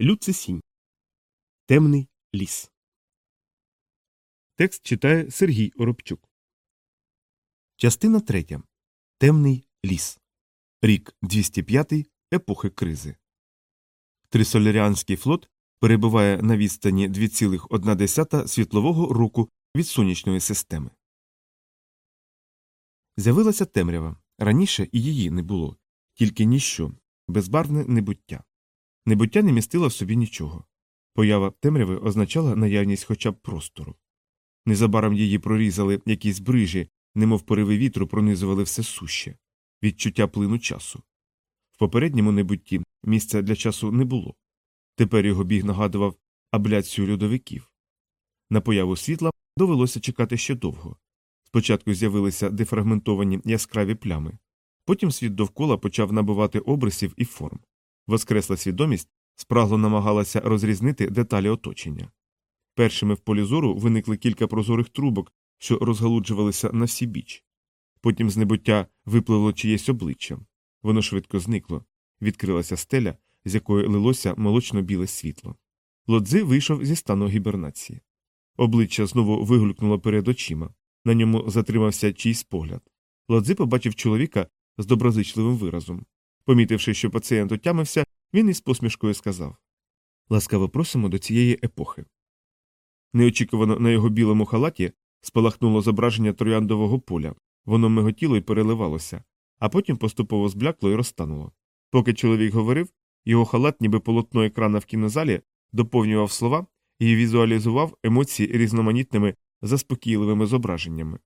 Люцисінь. Темний ліс. Текст читає Сергій Оробчук. Частина третя. Темний ліс. Рік 205 епохи кризи. Трисоляріанський флот перебуває на відстані 2,1 світлового року від сонячної системи. З'явилася темрява. Раніше і її не було, тільки ніщо, безбарвне небуття. Небуття не містило в собі нічого. Поява темряви означала наявність хоча б простору. Незабаром її прорізали якісь брижі, немов пориви вітру пронизували все суще, відчуття плину часу. В попередньому небутті місця для часу не було. Тепер його біг нагадував абляцію льодовиків. На появу світла довелося чекати ще довго. Спочатку з'явилися дефрагментовані яскраві плями, потім світ довкола почав набувати обрисів і форм. Воскресла свідомість спрагло намагалася розрізнити деталі оточення. Першими в полі зору виникли кілька прозорих трубок, що розгалуджувалися на всі біч. Потім з небуття випливло чиєсь обличчя. Воно швидко зникло, відкрилася стеля, з якої лилося молочно біле світло. Лодзи вийшов зі стану гібернації. Обличчя знову вигулькнуло перед очима. На ньому затримався чийсь погляд. Лодзи побачив чоловіка з доброзичливим виразом. Помітивши, що пацієнт отямився, він із посмішкою сказав Ласкаво просимо до цієї епохи. Неочікувано на його білому халаті спалахнуло зображення трояндового поля, воно миготіло і переливалося, а потім поступово зблякло і розтануло. Поки чоловік говорив, його халат, ніби полотно екрана в кінозалі, доповнював слова і візуалізував емоції різноманітними заспокійливими зображеннями.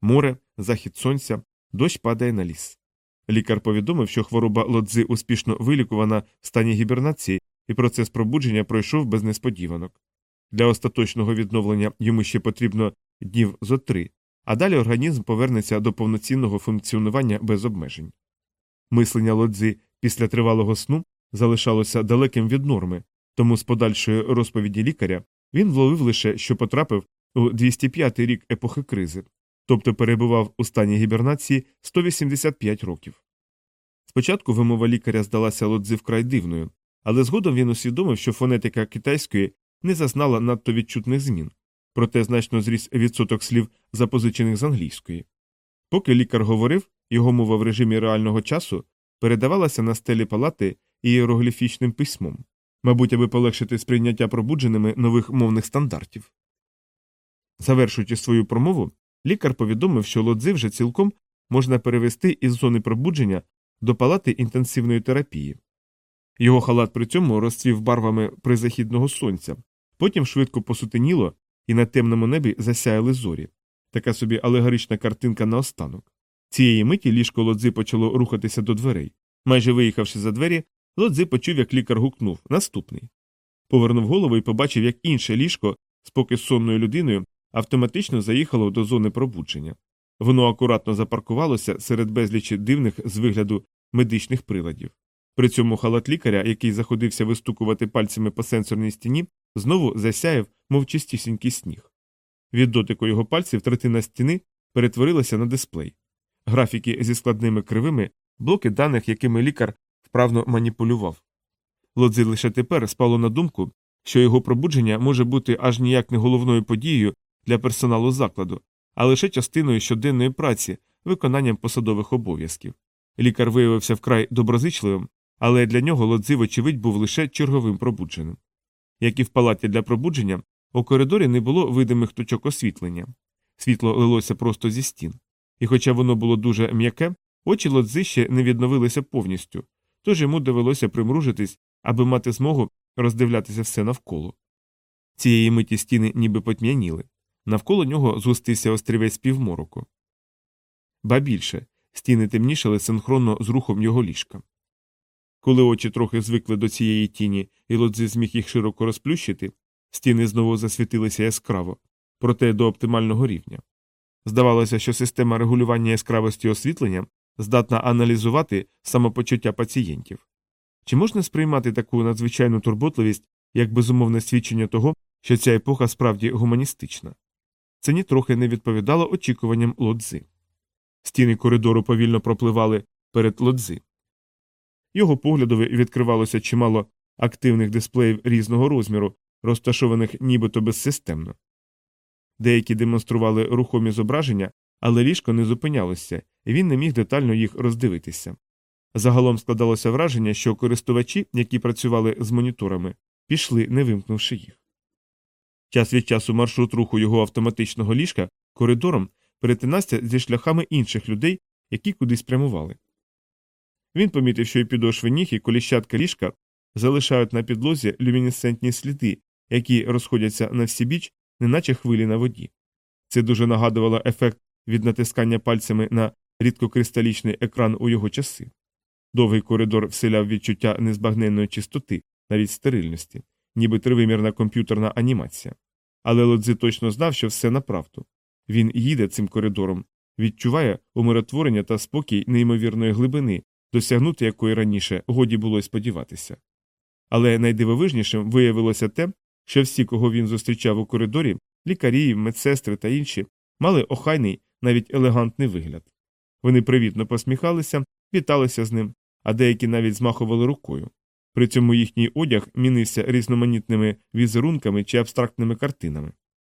Море, захід сонця, дощ падає на ліс. Лікар повідомив, що хвороба лодзи успішно вилікувана в стані гібернації, і процес пробудження пройшов без несподіванок. Для остаточного відновлення йому ще потрібно днів зо три, а далі організм повернеться до повноцінного функціонування без обмежень. Мислення лодзи після тривалого сну залишалося далеким від норми, тому з подальшої розповіді лікаря він вловив лише, що потрапив у 205 рік епохи кризи, тобто перебував у стані гібернації 185 років. Спочатку вимова лікаря здалася лодзи вкрай дивною, але згодом він усвідомив, що фонетика китайської не зазнала надто відчутних змін, проте значно зріс відсоток слів, запозичених з англійської. Поки лікар говорив, його мова в режимі реального часу передавалася на стелі палати ієрогліфічним письмом, мабуть, аби полегшити сприйняття пробудженими нових мовних стандартів. Завершуючи свою промову, лікар повідомив, що лодзи вже цілком можна перевести із зони пробудження до палати інтенсивної терапії. Його халат при цьому розцвів барвами призахідного сонця, потім швидко посутеніло, і на темному небі засяяли зорі. Така собі алегорична картинка наостанок. Цієї миті ліжко лодзи почало рухатися до дверей. Майже виїхавши за двері, лодзи почув, як лікар гукнув наступний. Повернув голову і побачив, як інше ліжко з поки сонною людиною автоматично заїхало до зони пробудження. Воно акуратно запаркувалося серед безлічі дивних з вигляду медичних приладів. При цьому халат лікаря, який заходився вистукувати пальцями по сенсорній стіні, знову засяяв, мов чистісінький сніг. Від дотику його пальців третина стіни перетворилася на дисплей. Графіки зі складними кривими, блоки даних, якими лікар вправно маніпулював. Лодзи лише тепер спало на думку, що його пробудження може бути аж ніяк не головною подією для персоналу закладу, а лише частиною щоденної праці, виконанням посадових обов'язків. Лікар виявився вкрай доброзичливим, але для нього лодзи, вочевидь, був лише черговим пробудженим. Як і в палаті для пробудження, у коридорі не було видимих точок освітлення. Світло лилося просто зі стін. І хоча воно було дуже м'яке, очі лодзи ще не відновилися повністю, тож йому довелося примружитись, аби мати змогу роздивлятися все навколо. Цієї миті стіни ніби потьмяніли. Навколо нього згустився острівець півмороку. Ба більше стіни темнішали синхронно з рухом його ліжка. Коли очі трохи звикли до цієї тіні, і лодзи зміг їх широко розплющити, стіни знову засвітилися яскраво, проте до оптимального рівня. Здавалося, що система регулювання яскравості освітлення здатна аналізувати самопочуття пацієнтів. Чи можна сприймати таку надзвичайну турботливість як безумовне свідчення того, що ця епоха справді гуманістична? Це нітрохи не відповідало очікуванням лодзи. Стіни коридору повільно пропливали перед лодзи. Його поглядові відкривалося чимало активних дисплеїв різного розміру, розташованих нібито безсистемно. Деякі демонстрували рухомі зображення, але ліжко не зупинялося, і він не міг детально їх роздивитися. Загалом складалося враження, що користувачі, які працювали з моніторами, пішли, не вимкнувши їх. Час від часу маршрут руху його автоматичного ліжка коридором перетинався зі шляхами інших людей, які кудись прямували. Він помітив, що і підошви ніг, і коліщатка ліжка залишають на підлозі люмінесцентні сліди, які розходяться на всі біч, неначе хвилі на воді. Це дуже нагадувало ефект від натискання пальцями на рідкокристалічний екран у його часи. Довгий коридор вселяв відчуття незбагненної чистоти, навіть стерильності, ніби тривимірна комп'ютерна анімація. Але Лодзи точно знав, що все направду. Він їде цим коридором, відчуває умиротворення та спокій неймовірної глибини, досягнути якої раніше годі було й сподіватися. Але найдивовижнішим виявилося те, що всі, кого він зустрічав у коридорі, лікарі, медсестри та інші, мали охайний, навіть елегантний вигляд. Вони привітно посміхалися, віталися з ним, а деякі навіть змахували рукою. При цьому їхній одяг мінився різноманітними візерунками чи абстрактними картинами.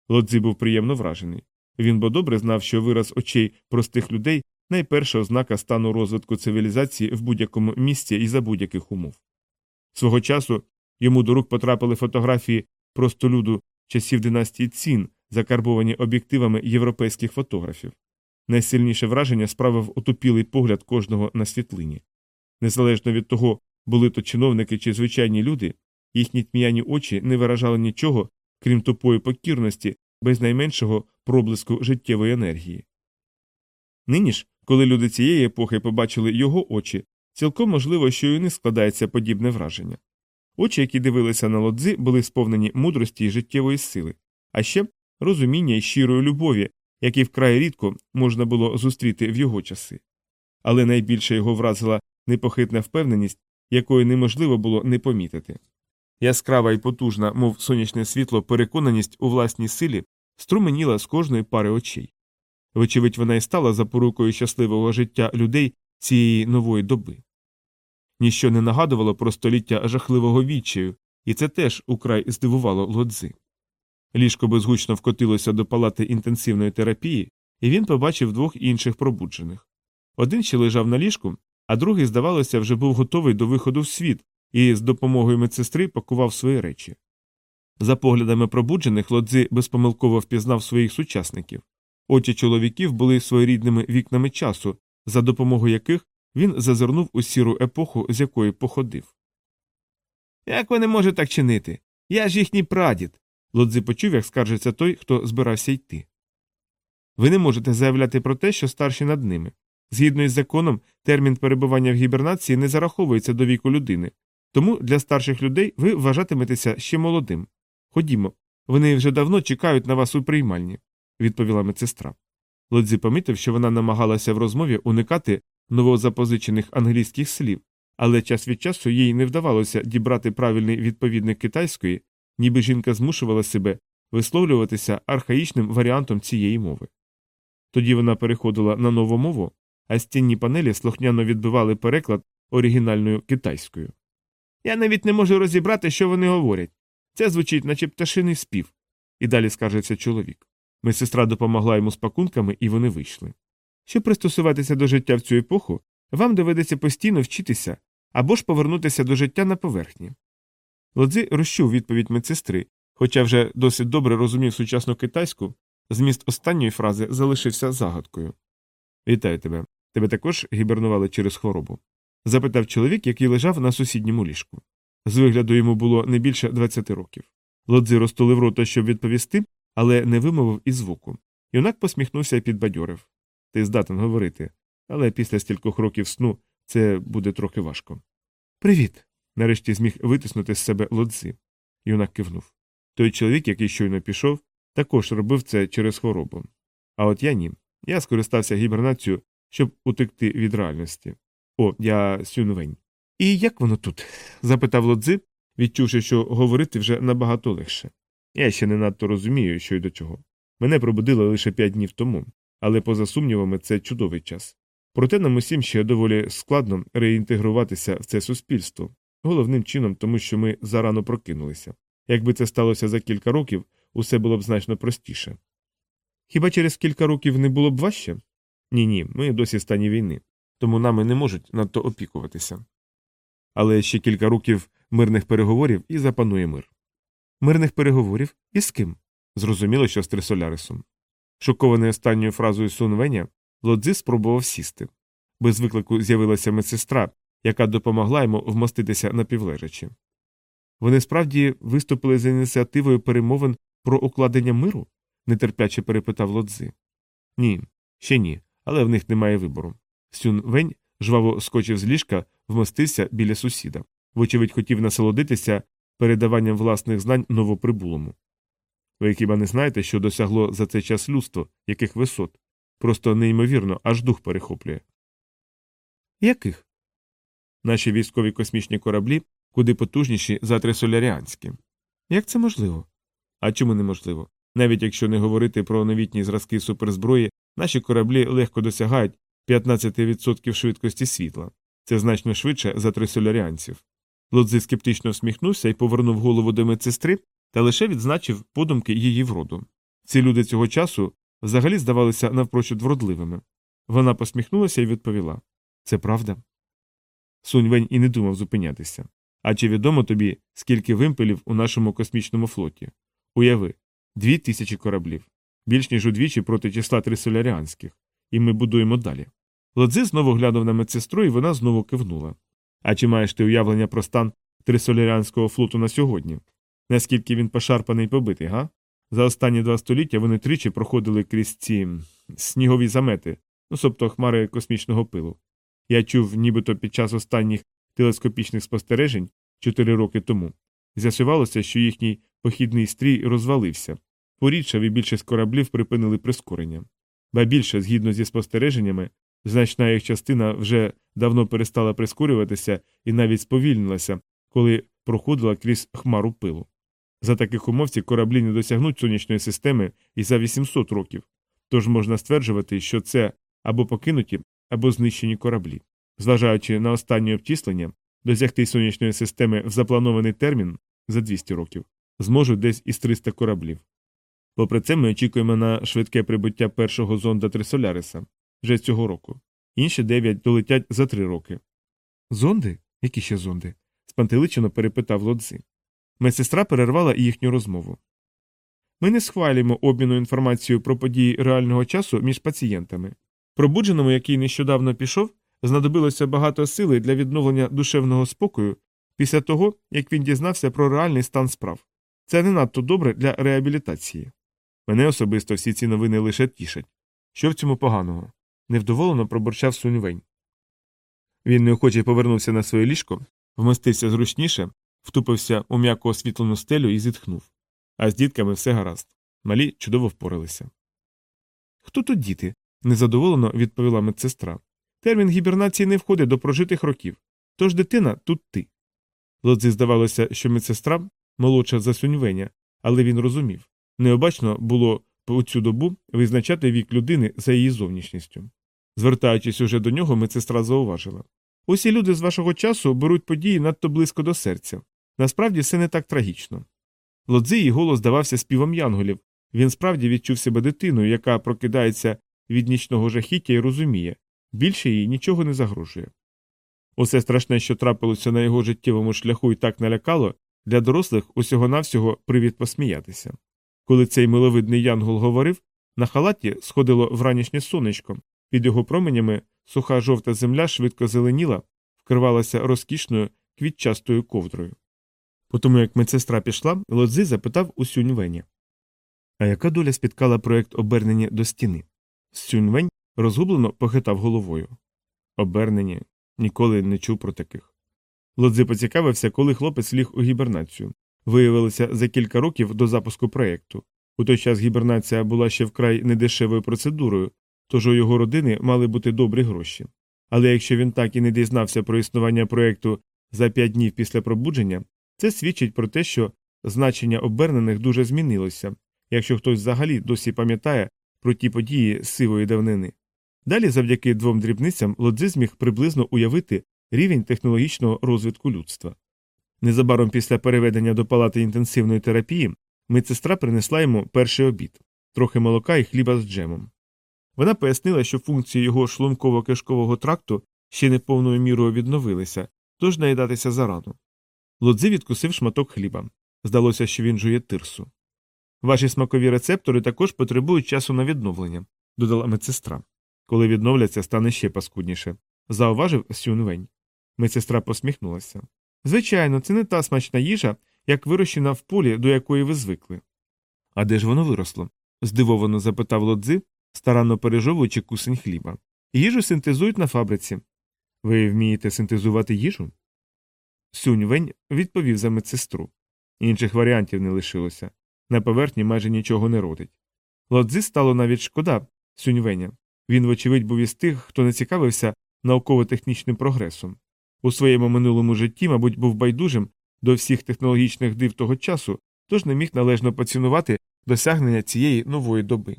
Лодзі був приємно вражений. Він бо добре знав, що вираз очей простих людей найперша ознака стану розвитку цивілізації в будь-якому місці і за будь-яких умов. Свого часу йому до рук потрапили фотографії простолюду часів династії Цін, закарбовані об'єктивами європейських фотографів. Найсильніше враження справив отупілий погляд кожного на світлині. Незалежно від того, були то чиновники чи звичайні люди, їхні тьмяні очі не виражали нічого, крім тупої покірності, без найменшого проблиску життєвої енергії. Нині ж, коли люди цієї епохи побачили його очі, цілком можливо, що й них складається подібне враження. Очі, які дивилися на лодзи, були сповнені мудрості і життєвої сили, а ще розуміння і щирої любові, які вкрай рідко можна було зустріти в його часи. Але найбільше його вразила непохитна впевненість, якої неможливо було не помітити. Яскрава і потужна, мов сонячне світло, переконаність у власній силі струменіла з кожної пари очей. Вочевидь, вона і стала запорукою щасливого життя людей цієї нової доби. Ніщо не нагадувало про століття жахливого відчаю, і це теж украй здивувало лодзи. Ліжко безгучно вкотилося до палати інтенсивної терапії, і він побачив двох інших пробуджених. Один ще лежав на ліжку, а другий, здавалося, вже був готовий до виходу в світ і з допомогою медсестри пакував свої речі. За поглядами пробуджених лодзи безпомилково впізнав своїх сучасників. Очі чоловіків були своєрідними вікнами часу, за допомогою яких він зазирнув у сіру епоху, з якої походив. Як ви не можете так чинити? Я ж їхній прадід. Лодзи почув, як скаржиться той, хто збирався йти. Ви не можете заявляти про те, що старші над ними. Згідно із законом, термін перебування в гібернації не зараховується до віку людини, тому для старших людей ви вважатиметеся ще молодим. Ходімо, вони вже давно чекають на вас у приймальні, відповіла медсестра. Лодзі помітив, що вона намагалася в розмові уникати новозапозичених англійських слів, але час від часу їй не вдавалося дібрати правильний відповідник китайської, ніби жінка змушувала себе висловлюватися архаїчним варіантом цієї мови. Тоді вона переходила на нову мову, а стінні панелі слухняно відбивали переклад оригінальною китайською. Я навіть не можу розібрати, що вони говорять. Це звучить, наче пташиний спів. І далі скаржиться чоловік. Медсестра допомогла йому з пакунками, і вони вийшли. Щоб пристосуватися до життя в цю епоху, вам доведеться постійно вчитися або ж повернутися до життя на поверхні. Лодзи розчув відповідь медсестри, хоча вже досить добре розумів сучасну китайську, зміст останньої фрази залишився загадкою. Вітаю тебе. Тебе також гібернували через хворобу? запитав чоловік, який лежав на сусідньому ліжку. З вигляду йому було не більше 20 років. Лодзи розтулив рота, щоб відповісти, але не вимовив і звуку. Юнак посміхнувся і підбадьорив. Ти здатен говорити, але після стількох років сну це буде трохи важко. Привіт. нарешті зміг витиснути з себе лодзи. Юнак кивнув. Той чоловік, який щойно пішов, також робив це через хворобу. А от я ні. Я скористався гібернацією, щоб утекти від реальності. О, я сюнвень. І як воно тут? запитав лодзи, відчувши, що говорити вже набагато легше. Я ще не надто розумію, що й до чого. Мене пробудили лише п'ять днів тому, але поза сумнівами це чудовий час. Проте нам усім ще доволі складно реінтегруватися в це суспільство, головним чином, тому що ми зарано прокинулися. Якби це сталося за кілька років, усе було б значно простіше. Хіба через кілька років не було б важче? Ні, ні, ми досі в стані війни, тому нами не можуть надто опікуватися. Але ще кілька років мирних переговорів і запанує мир. Мирних переговорів? І з ким? Зрозуміло, що з Трисолярисом. Шокований останньою фразою Сунвеня, Лодзи спробував сісти. Без виклику з'явилася медсестра, яка допомогла йому вмоститися напівлежачи. Вони справді виступили за ініціативою перемовин про укладення миру? нетерпляче перепитав Лодзи. Ні, ще ні, але в них немає вибору. Сюн Вень жваво скочив з ліжка, вмостився біля сусіда. Вочевидь, хотів насолодитися передаванням власних знань новоприбулому. Ви хіба не знаєте, що досягло за цей час людство, яких висот? Просто неймовірно, аж дух перехоплює. Яких? Наші військові космічні кораблі куди потужніші за трисоляріанські. Як це можливо? А чому неможливо? Навіть якщо не говорити про новітні зразки суперзброї, наші кораблі легко досягають 15% швидкості світла. Це значно швидше за трисоляріанців. Лодзи скептично всміхнувся і повернув голову до медсестри та лише відзначив подумки її вроду. Ці люди цього часу взагалі здавалися навпрочуд вродливими. Вона посміхнулася і відповіла Це правда. Суньвень і не думав зупинятися. А чи відомо тобі, скільки вимпелів у нашому космічному флоті? Уяви, дві тисячі кораблів, більш ніж удвічі проти числа трисоляріанських, і ми будуємо далі. Лодзи знову глянув на медсестру, і вона знову кивнула. А чи маєш ти уявлення про стан трисоляріанського флоту на сьогодні? Наскільки він пошарпаний і побитий, га? За останні два століття вони тричі проходили крізь ці снігові замети, ну тобто хмари космічного пилу. Я чув, нібито під час останніх телескопічних спостережень чотири роки тому. З'ясувалося, що їхній похідний стрій розвалився. Порідшав і більшість кораблів припинили прискорення. Ба більше, згідно зі спостереженнями, значна їх частина вже давно перестала прискорюватися і навіть сповільнилася, коли проходила крізь хмару пилу. За таких умов ці кораблі не досягнуть сонячної системи і за 800 років, тож можна стверджувати, що це або покинуті, або знищені кораблі. Зважаючи на останнє обчислення, досягти сонячної системи в запланований термін за 200 років зможуть десь із 300 кораблів. Попри це, ми очікуємо на швидке прибуття першого зонда Трисоляриса вже цього року. Інші дев'ять долетять за три роки. Зонди? Які ще зонди? спантеличено перепитав лодзи. Медсестра перервала їхню розмову. Ми не схвалюємо обміну інформацією про події реального часу між пацієнтами. Пробудженому, який нещодавно пішов, знадобилося багато сили для відновлення душевного спокою після того, як він дізнався про реальний стан справ. Це не надто добре для реабілітації. Мене особисто всі ці новини лише тішать. Що в цьому поганого? Невдоволено пробурчав Суньвень. Він неохоче повернувся на своє ліжко, вмостився зручніше, втупився у м'яко освітлену стелю і зітхнув. А з дітками все гаразд. Малі чудово впоралися. Хто тут діти? незадоволено відповіла медсестра. Термін гібернації не входить до прожитих років. Тож дитина тут ти. Лодзі здавалося, що медсестра молодша за Суньвеня, але він розумів необачно було у цю добу визначати вік людини за її зовнішністю. Звертаючись уже до нього, медсестра зауважила усі люди з вашого часу беруть події надто близько до серця. Насправді все не так трагічно. Лодзи її голос здавався співом янголів. Він справді відчув себе дитиною, яка прокидається від нічного жахіття і розуміє більше їй нічого не загрожує. Усе страшне, що трапилося на його життєвому шляху і так налякало, для дорослих усього навсього привід посміятися. Коли цей миловидний янгол говорив, на халаті сходило вранішнє сонечко, під його променями суха жовта земля швидко зеленіла, вкривалася розкішною квітчастою ковдрою. Потому як медсестра пішла, Лодзи запитав у Сюньвеня. А яка доля спіткала проект обернення до стіни? Сюньвень розгублено похитав головою. Обернення ніколи не чув про таких. Лодзи поцікавився, коли хлопець ліг у гібернацію. Виявилося за кілька років до запуску проєкту. У той час гібернація була ще вкрай недешевою процедурою, тож у його родини мали бути добрі гроші. Але якщо він так і не дізнався про існування проєкту за п'ять днів після пробудження, це свідчить про те, що значення обернених дуже змінилося, якщо хтось взагалі досі пам'ятає про ті події сивої давнини. Далі, завдяки двом дрібницям, Лодзи зміг приблизно уявити рівень технологічного розвитку людства. Незабаром після переведення до палати інтенсивної терапії медсестра принесла йому перший обід трохи молока і хліба з джемом. Вона пояснила, що функції його шлунково-кишкового тракту ще не повною мірою відновилися, тож наїдатися зарано. Лодзи відкусив шматок хліба. Здалося, що він жує тирсу. Ваші смакові рецептори також потребують часу на відновлення, додала медсестра. Коли відновляться, стане ще паскудніше, зауважив Сюнвень. Медсестра посміхнулася. Звичайно, це не та смачна їжа, як вирощена в полі, до якої ви звикли. А де ж воно виросло? здивовано запитав лодзи, старанно пережовуючи кусень хліба. Їжу синтезують на фабриці. Ви вмієте синтезувати їжу? Сюньвень відповів за медсестру. Інших варіантів не лишилося. На поверхні майже нічого не родить. Лодзи стало навіть шкода Сюньвеня. Він, вочевидь, був із тих, хто не цікавився науково-технічним прогресом. У своєму минулому житті, мабуть, був байдужим до всіх технологічних див того часу, тож не міг належно поцінувати досягнення цієї нової доби.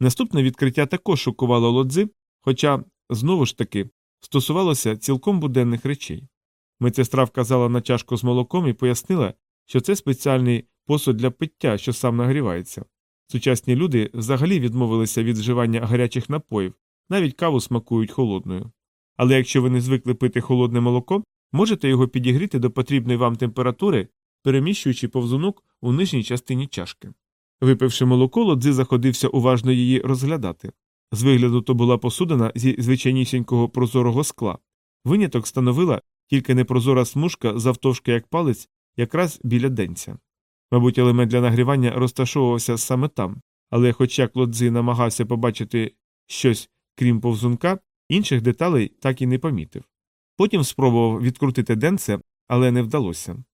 Наступне відкриття також шокувало лодзи, хоча, знову ж таки, стосувалося цілком буденних речей. Медсестра вказала на чашку з молоком і пояснила, що це спеціальний посуд для пиття, що сам нагрівається. Сучасні люди взагалі відмовилися від вживання гарячих напоїв, навіть каву смакують холодною. Але якщо ви не звикли пити холодне молоко, можете його підігріти до потрібної вам температури, переміщуючи повзунок у нижній частині чашки. Випивши молоко, лодзи заходився уважно її розглядати. З вигляду то була посудина зі звичайнісінького прозорого скла. Виняток становила тільки непрозора смужка завтовшки як палець, якраз біля денця. Мабуть, елемент для нагрівання розташовувався саме там, але, хоча Клодзи намагався побачити щось, крім повзунка, інших деталей так і не помітив. Потім спробував відкрутити денце, але не вдалося.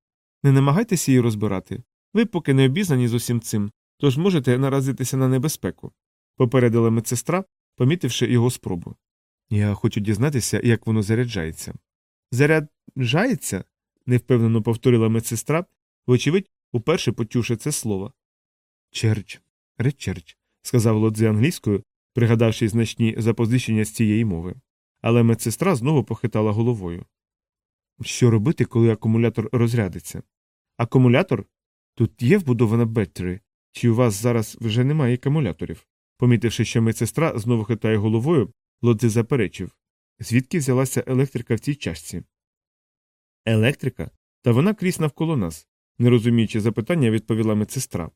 Не намагайтеся її розбирати. Ви поки не обізнані з усім цим, тож можете наразитися на небезпеку, попередила медсестра, помітивши його спробу. Я хочу дізнатися, як воно заряджається. Заряджається? невпевнено повторила медсестра, вочевидь, уперше почувши це слово. Черч, речерч, сказав лодзи англійською, пригадавши значні запозичення з цієї мови. Але медсестра знову похитала головою. Що робити, коли акумулятор розрядиться? Акумулятор? Тут є вбудована беттері, чи у вас зараз вже немає акумуляторів? Помітивши, що медсестра знову хитає головою, лодзи заперечив звідки взялася електрика в цій чашці? Електрика? Та вона крізь навколо нас, не розуміючи запитання, відповіла медсестра.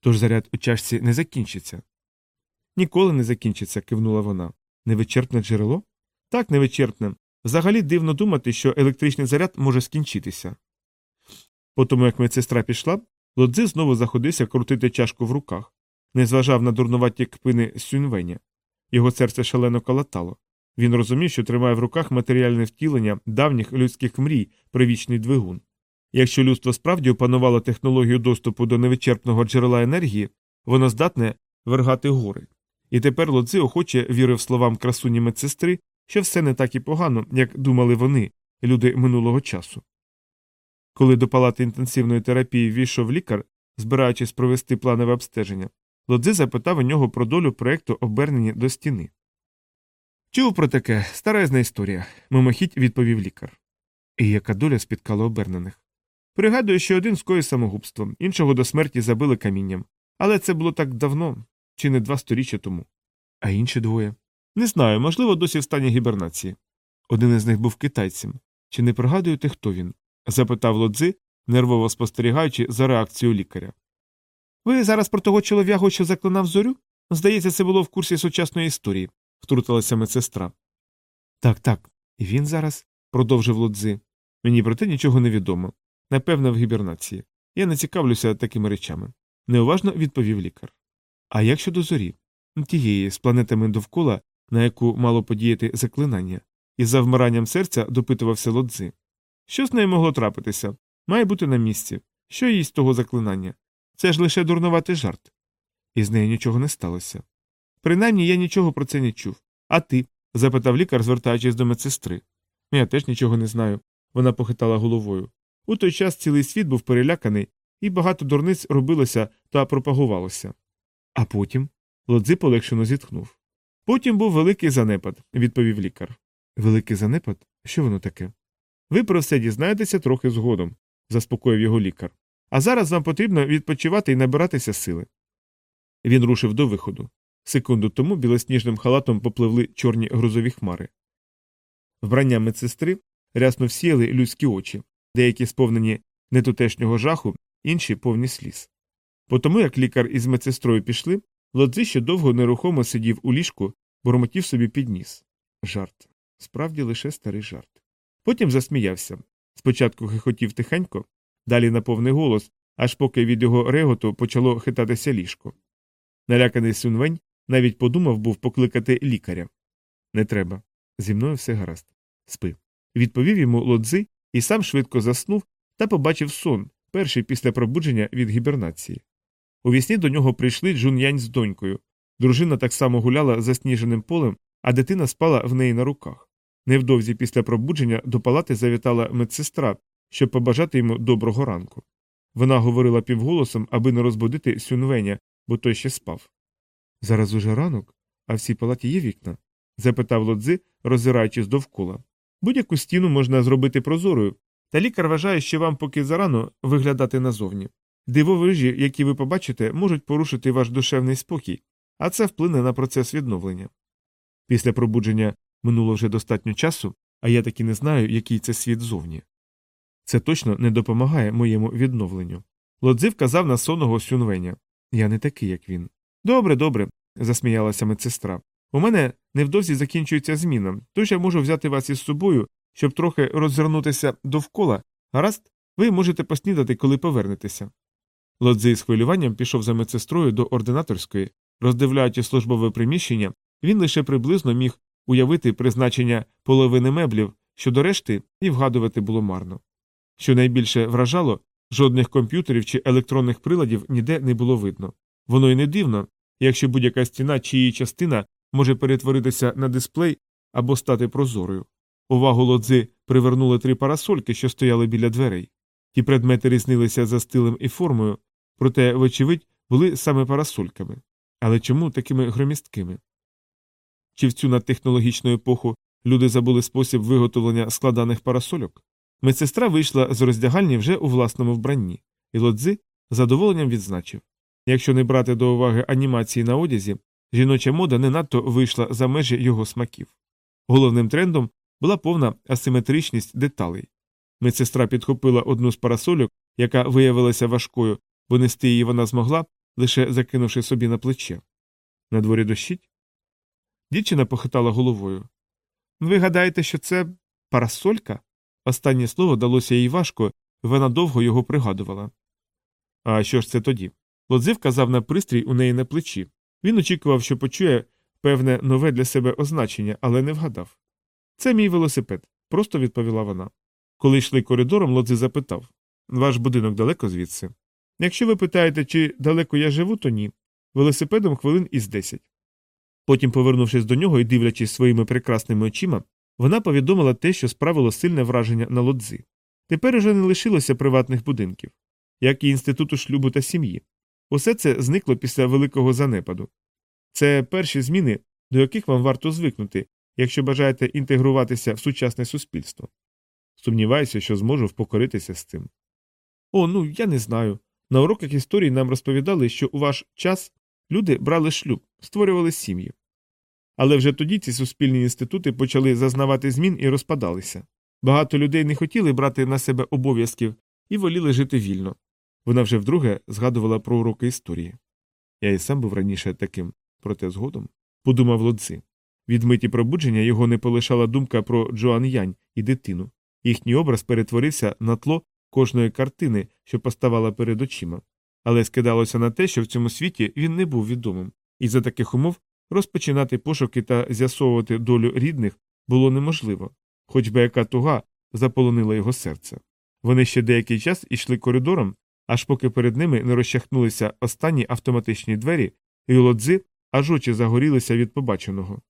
Тож заряд у чашці не закінчиться. Ніколи не закінчиться, кивнула вона. Невичерпне джерело? Так, невичерпне. Взагалі дивно думати, що електричний заряд може скінчитися. Потому як медсестра пішла, лодзи знову заходився крутити чашку в руках, не зважав на дурнуваті кпини Сюнвеня. Його серце шалено калатало. Він розумів, що тримає в руках матеріальне втілення давніх людських мрій про вічний двигун. Якщо людство справді опанувало технологію доступу до невичерпного джерела енергії, воно здатне вергати гори. І тепер лодзи охоче вірив словам красуні медсестри, що все не так і погано, як думали вони, люди минулого часу. Коли до палати інтенсивної терапії війшов лікар, збираючись провести планове обстеження, лодзи запитав у нього про долю проєкту обернення до стіни. Чув про таке старезна історія, мимохідь відповів лікар. І яка доля спіткала обернених? Пригадую, що один скоїв самогубством, іншого до смерті забили камінням. Але це було так давно, чи не два сторіччя тому. А інші двоє. Не знаю, можливо, досі в стані гібернації. Один із них був китайцем. Чи не пригадуєте, хто він? запитав лодзи, нервово спостерігаючи за реакцією лікаря. Ви зараз про того чолов'ягу, що заклинав зорю? Здається, це було в курсі сучасної історії, втрутилася медсестра. Так, так, і він зараз, продовжив лодзи. Мені про те нічого не відомо. Напевно, в гібернації. Я не цікавлюся такими речами. Неуважно відповів лікар. А як щодо зорі? Тієї з планетами довкола, на яку мало подіяти заклинання, із завмиранням серця допитувався лодзи. Що з нею могло трапитися? Має бути на місці. Що їй з того заклинання? Це ж лише дурнуватий жарт. І з нею нічого не сталося. Принаймні я нічого про це не чув. А ти? запитав лікар, звертаючись до медсестри. Я теж нічого не знаю. Вона похитала головою. У той час цілий світ був переляканий, і багато дурниць робилося та пропагувалося. А потім. Лодзи полегшено зітхнув. Потім був великий занепад, відповів лікар. Великий занепад? Що воно таке? Ви про все дізнаєтеся трохи згодом, заспокоїв його лікар. А зараз вам потрібно відпочивати і набиратися сили. Він рушив до виходу. Секунду тому білосніжним халатом попливли чорні грузові хмари. Вбрання медсестри рясно всіяли людські очі, деякі сповнені нетутешнього жаху, інші повні сліз. По тому, як лікар із медсестрою пішли, Лодзи ще довго нерухомо сидів у ліжку, бурмотів собі підніс. Жарт. Справді лише старий жарт. Потім засміявся. Спочатку хихотів тихенько, далі на повний голос, аж поки від його реготу почало хитатися ліжко. Наляканий Сюнвень навіть подумав був покликати лікаря. Не треба. Зі мною все гаразд. Спи. Відповів йому лодзи і сам швидко заснув та побачив сон, перший після пробудження від гібернації. Увісні до нього прийшли Джун'янь з донькою. Дружина так само гуляла засніженим полем, а дитина спала в неї на руках. Невдовзі після пробудження до палати завітала медсестра, щоб побажати йому доброго ранку. Вона говорила півголосом, аби не розбудити Сюнвеня, бо той ще спав. Зараз уже ранок, а в цій палаті є вікна? запитав лодзи, роззираючись довкола. Будь-яку стіну можна зробити прозорою, та лікар вважає, що вам поки зарано виглядати назовні. Дивовижі, які ви побачите, можуть порушити ваш душевний спокій, а це вплине на процес відновлення. Після пробудження минуло вже достатньо часу, а я таки не знаю, який це світ зовні. Це точно не допомагає моєму відновленню. Лодзи вказав на сонного сюнвеня. Я не такий, як він. Добре, добре, засміялася медсестра. У мене невдовзі закінчується зміна, тож я можу взяти вас із собою, щоб трохи роззирнутися довкола. Гаразд, ви можете поснідати, коли повернетеся. Лодзи з хвилюванням пішов за медсестрою до ординаторської, роздивляючи службове приміщення, він лише приблизно міг уявити призначення половини меблів, що до решти і вгадувати було марно. Що найбільше вражало, жодних комп'ютерів чи електронних приладів ніде не було видно. Воно й не дивно, якщо будь-яка стіна чи її частина може перетворитися на дисплей або стати прозорою. Увагу лодзи привернули три парасольки, що стояли біля дверей. Ті предмети різнилися за стилем і формою, проте, вочевидь, були саме парасольками. Але чому такими громісткими? Чи в цю надтехнологічну епоху люди забули спосіб виготовлення складаних парасольок? Медсестра вийшла з роздягальні вже у власному вбранні, і лодзи задоволенням відзначив якщо не брати до уваги анімації на одязі, жіноча мода не надто вийшла за межі його смаків. Головним трендом була повна асиметричність деталей. Медсестра підхопила одну з парасольок, яка виявилася важкою, бо нести її вона змогла, лише закинувши собі на плече. На дворі дощить? Дівчина похитала головою. Ви гадаєте, що це парасолька? Останнє слово далося їй важко, вона довго його пригадувала. А що ж це тоді? Лодзи вказав на пристрій у неї на плечі. Він очікував, що почує певне нове для себе означення, але не вгадав. Це мій велосипед, просто відповіла вона. Коли йшли коридором, Лодзи запитав Ваш будинок далеко звідси? Якщо ви питаєте, чи далеко я живу, то ні. Велосипедом хвилин із десять. Потім, повернувшись до нього і дивлячись своїми прекрасними очима, вона повідомила те, що справило сильне враження на лодзи. Тепер уже не лишилося приватних будинків, як і інституту шлюбу та сім'ї. Усе це зникло після великого занепаду. Це перші зміни, до яких вам варто звикнути, якщо бажаєте інтегруватися в сучасне суспільство. Сумніваюся, що зможу впокоритися з цим. О, ну я не знаю. На уроках історії нам розповідали, що у ваш час люди брали шлюб, створювали сім'ї. Але вже тоді ці суспільні інститути почали зазнавати змін і розпадалися. Багато людей не хотіли брати на себе обов'язків і воліли жити вільно. Вона вже вдруге згадувала про уроки історії. Я і сам був раніше таким, проте згодом, подумав лодзи. Від миті пробудження його не полишала думка про Джоан Янь і дитину. Їхній образ перетворився на тло кожної картини, що поставала перед очима, але скидалося на те, що в цьому світі він не був відомим, і за таких умов розпочинати пошуки та з'ясовувати долю рідних було неможливо, хоч би яка туга заполонила його серце. Вони ще деякий час ішли коридором, аж поки перед ними не розчахнулися останні автоматичні двері, і лодзи аж очі загорілися від побаченого.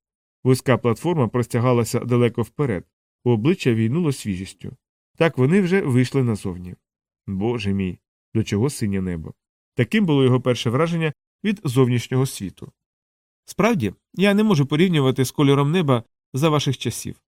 Вузька платформа простягалася далеко вперед, у обличчя війнуло свіжістю. Так вони вже вийшли назовні. Боже мій, до чого синє небо. Таким було його перше враження від зовнішнього світу. Справді, я не можу порівнювати з кольором неба за ваших часів.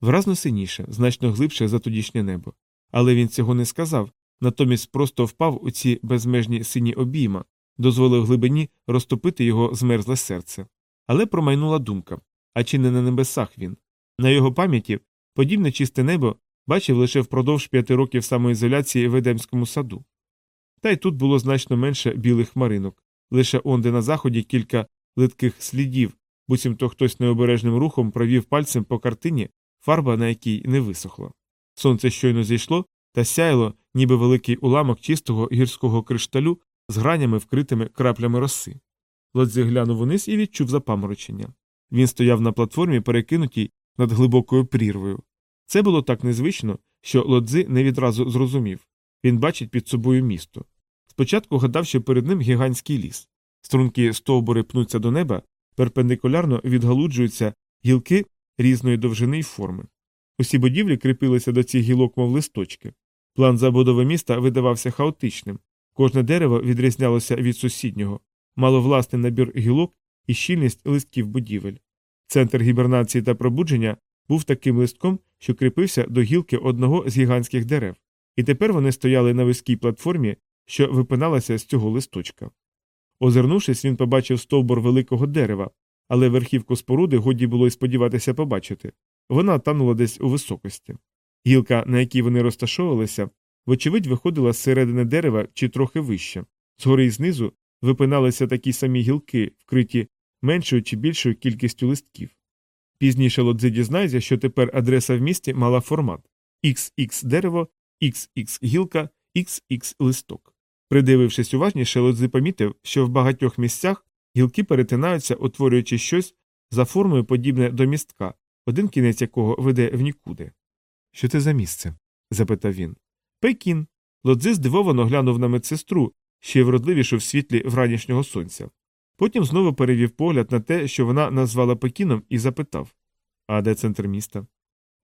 Вразно синіше, значно глибше за тодішнє небо. Але він цього не сказав, натомість просто впав у ці безмежні сині обійма, дозволив глибині розтопити його змерзле серце. Але промайнула думка а чи не на небесах він? На його пам'яті подібне чисте небо бачив лише впродовж п'яти років самоізоляції в Едемському саду. Та й тут було значно менше білих хмаринок, лише онде на заході кілька литких слідів, буцімто хтось необережним рухом провів пальцем по картині, фарба на якій не висохла. Сонце щойно зійшло та сяяло, ніби великий уламок чистого гірського кришталю з гранями, вкритими краплями роси. Лодзи глянув униз і відчув запаморочення. Він стояв на платформі, перекинутій над глибокою прірвою. Це було так незвично, що лодзи не відразу зрозумів він бачить під собою місто. Спочатку гадав, що перед ним гігантський ліс. Струнки стовбури пнуться до неба, перпендикулярно відгалуджуються гілки різної довжини й форми. Усі будівлі кріпилися до цих гілок, мов листочки. План забудови міста видавався хаотичним, кожне дерево відрізнялося від сусіднього, мало власний набір гілок і щільність листків будівель. Центр гібернації та пробудження був таким листком, що кріпився до гілки одного з гігантських дерев, і тепер вони стояли на вузькій платформі, що випиналася з цього листочка. Озирнувшись, він побачив стовбур великого дерева, але верхівку споруди годі було й сподіватися побачити вона танула десь у високості. Гілка, на якій вони розташовувалися, вочевидь, виходила з середини дерева чи трохи вище. Згори і знизу випиналися такі самі гілки, вкриті меншою чи більшою кількістю листків. Пізніше Лодзи дізнається, що тепер адреса в місті мала формат XX дерево, XX гілка, XX листок. Придивившись уважніше, Лодзи помітив, що в багатьох місцях гілки перетинаються, утворюючи щось за формою подібне до містка, один кінець якого веде в нікуди. Що це за місце? запитав він. Пекін. Лодзи здивовано глянув на медсестру, ще вродливішу в світлі вранішнього сонця. Потім знову перевів погляд на те, що вона назвала Пекіном, і запитав А де центр міста?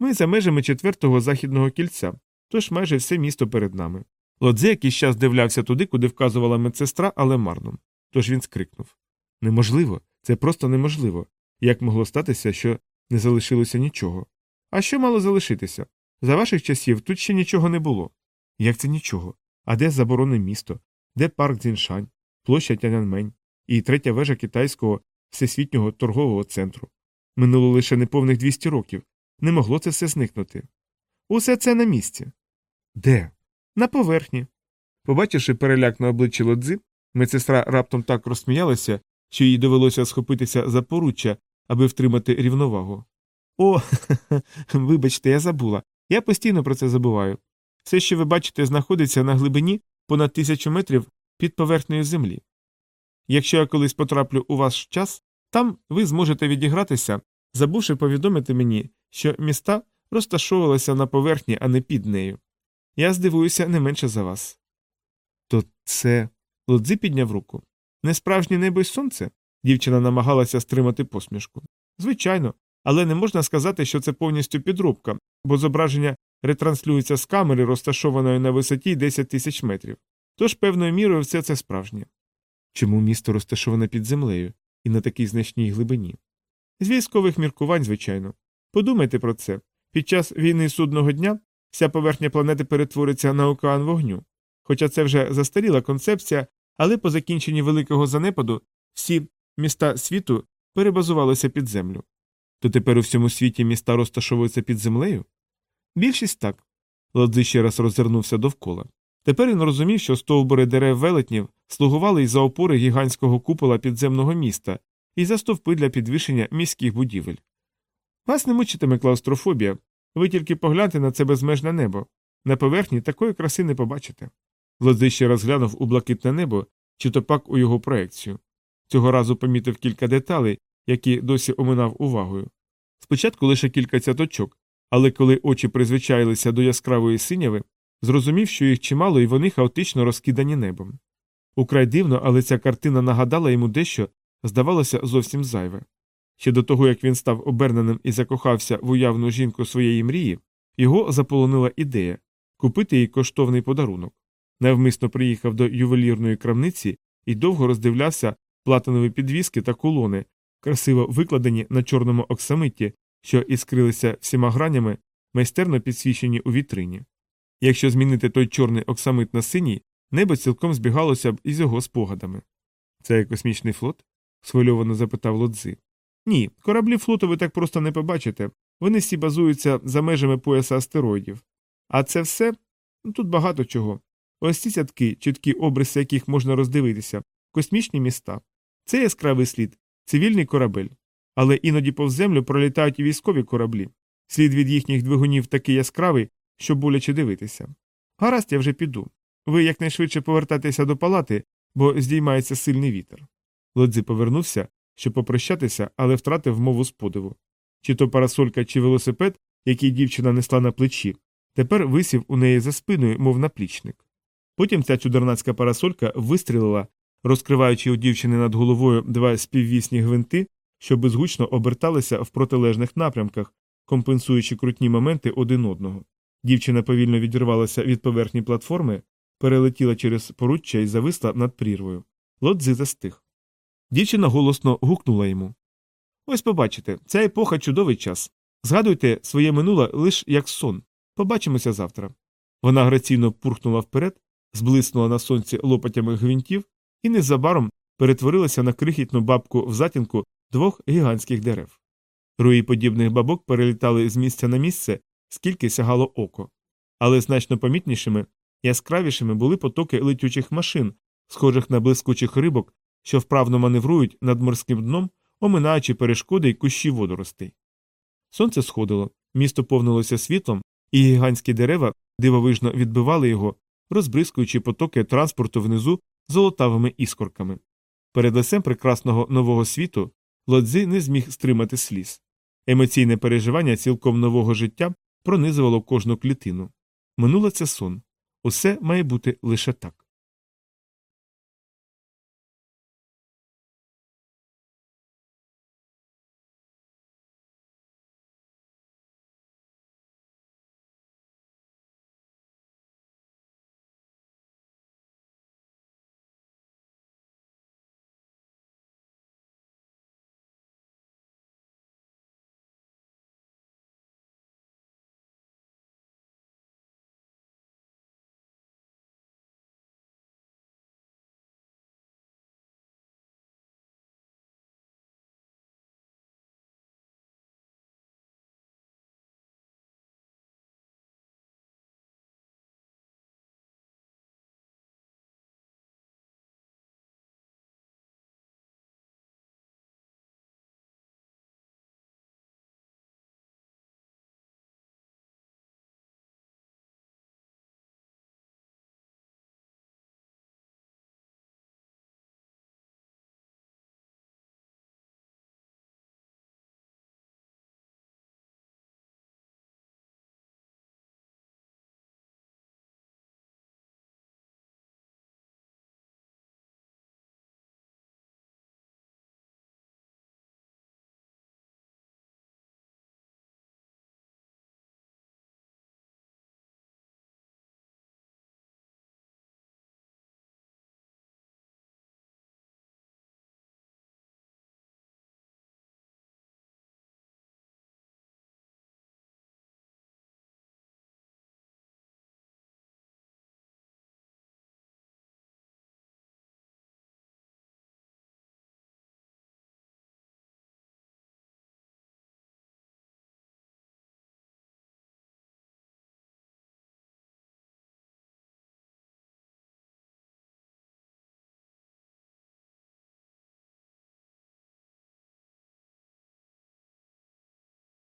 Ми за межами четвертого західного кільця, тож майже все місто перед нами. Лодзе якийсь час дивлявся туди, куди вказувала медсестра, але марно. Тож він скрикнув Неможливо, це просто неможливо. Як могло статися, що не залишилося нічого? А що мало залишитися? За ваших часів тут ще нічого не було. Як це нічого? А де заборонене місто? Де парк Дзіншань, площа Тяньанмень і третя вежа китайського всесвітнього торгового центру? Минуло лише неповних 200 років. Не могло це все зникнути. Усе це на місці. Де? На поверхні. Побачивши переляк на обличчі лодзи, медсестра раптом так розсміялася, що їй довелося схопитися за поруччя, аби втримати рівновагу. О, вибачте, я забула. Я постійно про це забуваю. Все, що ви бачите, знаходиться на глибині понад тисячу метрів під поверхнею землі. Якщо я колись потраплю у ваш час, там ви зможете відігратися, забувши повідомити мені, що міста розташовувалися на поверхні, а не під нею. Я здивуюся не менше за вас. То це. Лодзи підняв руку. Не справжнє небо й сонце? Дівчина намагалася стримати посмішку. Звичайно, але не можна сказати, що це повністю підробка, бо зображення ретранслюється з камери, розташованої на висоті 10 тисяч метрів. Тож певною мірою все це справжнє. Чому місто розташоване під землею і на такій значній глибині? З військових міркувань, звичайно. Подумайте про це під час війни судного дня вся поверхня планети перетвориться на океан вогню. Хоча це вже застаріла концепція, але по закінченні великого занепаду всі міста світу перебазувалися під землю. То тепер у всьому світі міста розташовуються під землею? Більшість так. Лодзи ще раз роззирнувся довкола. Тепер він розумів, що стовбури дерев велетнів слугували й за опори гігантського купола підземного міста, і за стовпи для підвищення міських будівель. Вас не мучитиме клаустрофобія, ви тільки погляньте на це безмежне небо. На поверхні такої краси не побачите. Лодзи ще розглянув у блакитне небо, чи то пак у його проекцію. Цього разу помітив кілька деталей, які досі оминав увагою. Спочатку лише кілька цяточок, але коли очі призвичаїлися до яскравої синяви, зрозумів, що їх чимало і вони хаотично розкидані небом. Украй дивно, але ця картина нагадала йому дещо, здавалося, зовсім зайве. Ще до того, як він став оберненим і закохався в уявну жінку своєї мрії, його заполонила ідея купити їй коштовний подарунок. Навмисно приїхав до ювелірної крамниці і довго роздивлявся платинові підвіски та колони, красиво викладені на чорному оксамиті, що іскрилися всіма гранями, майстерно підсвічені у вітрині. Якщо змінити той чорний оксамит на синій, небо цілком збігалося б із його спогадами. Це космічний флот? схвильовано запитав Лодзи. Ні, кораблі флоту ви так просто не побачите. Вони всі базуються за межами пояса астероїдів. А це все Ну, тут багато чого. Ось ці сятки, чіткі обриси яких можна роздивитися, космічні міста. Це яскравий слід, цивільний корабель. Але іноді повз землю пролітають і військові кораблі. Слід від їхніх двигунів такий яскравий, що боляче дивитися. Гаразд, я вже піду. Ви якнайшвидше повертайтеся до палати, бо здіймається сильний вітер. Лодзи повернувся, щоб попрощатися, але втратив мову з подиву. Чи то парасолька, чи велосипед, який дівчина несла на плечі, тепер висів у неї за спиною, мов наплічник. Потім ця чудернацька парасолька вистрілила, розкриваючи у дівчини над головою два співвісні гвинти, що безгучно оберталися в протилежних напрямках, компенсуючи крутні моменти один одного. Дівчина повільно відірвалася від поверхні платформи, перелетіла через поруччя і зависла над прірвою. Лодзи застиг. Дівчина голосно гукнула йому. Ось побачите, ця епоха чудовий час. Згадуйте своє минуле лише як сон. Побачимося завтра. Вона граційно пурхнула вперед, зблиснула на сонці лопатями гвинтів і незабаром перетворилася на крихітну бабку в затінку двох гігантських дерев. Руї подібних бабок перелітали з місця на місце, скільки сягало око. Але значно помітнішими, яскравішими були потоки летючих машин, схожих на блискучих рибок, що вправно маневрують над морським дном, оминаючи перешкоди й кущі водоростей. Сонце сходило, місто повнилося світлом, і гігантські дерева дивовижно відбивали його, розбризкуючи потоки транспорту внизу золотавими іскорками. Перед лицем прекрасного нового світу лодзи не зміг стримати сліз. Емоційне переживання цілком нового життя пронизувало кожну клітину. Минуло це сон. Усе має бути лише так.